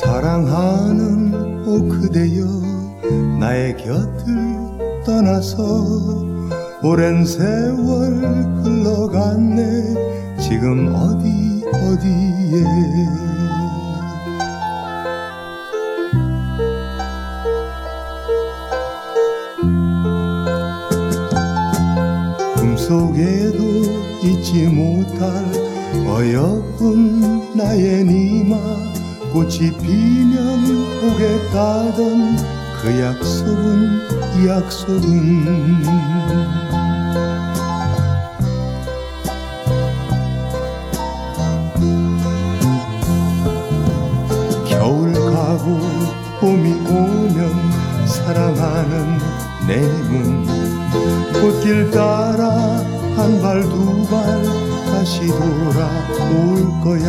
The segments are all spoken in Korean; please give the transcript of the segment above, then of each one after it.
사랑하는 오 그대여 나의 곁을 떠나서 오랜 세월 흘러갔네. 지금 어디 어디에 속에도 잊지 못할 어여쁜 나의 니마. 꽃이 피면 오겠다던 그 약속은 이 약속은. 겨울 가고 봄이 오면 사랑하는 내 몸 꽃길 따라 한 발두발 다시 돌아올 거야.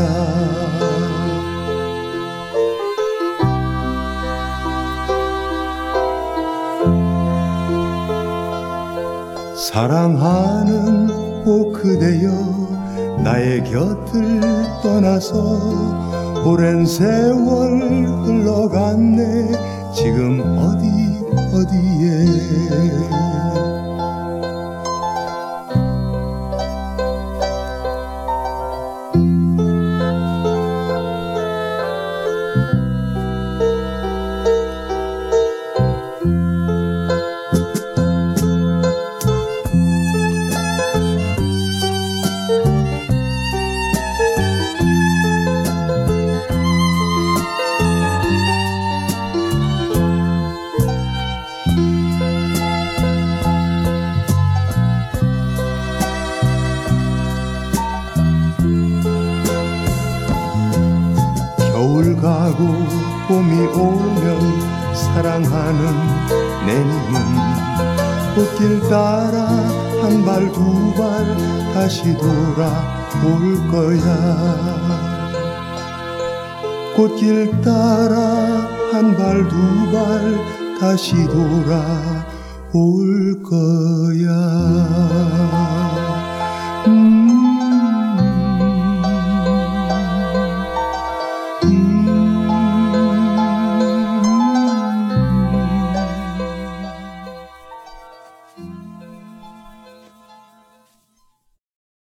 사랑하는 오 그대여 나의 곁을 떠나서 오랜 세월 흘러갔네. 지금 어디 어디에 겨울 가고 봄이 오면 사랑하는 내님은 꽃길 따라 한 발 두 발 다시 돌아올 거야. 꽃길 따라 한 발 두발 다시 돌아올 거야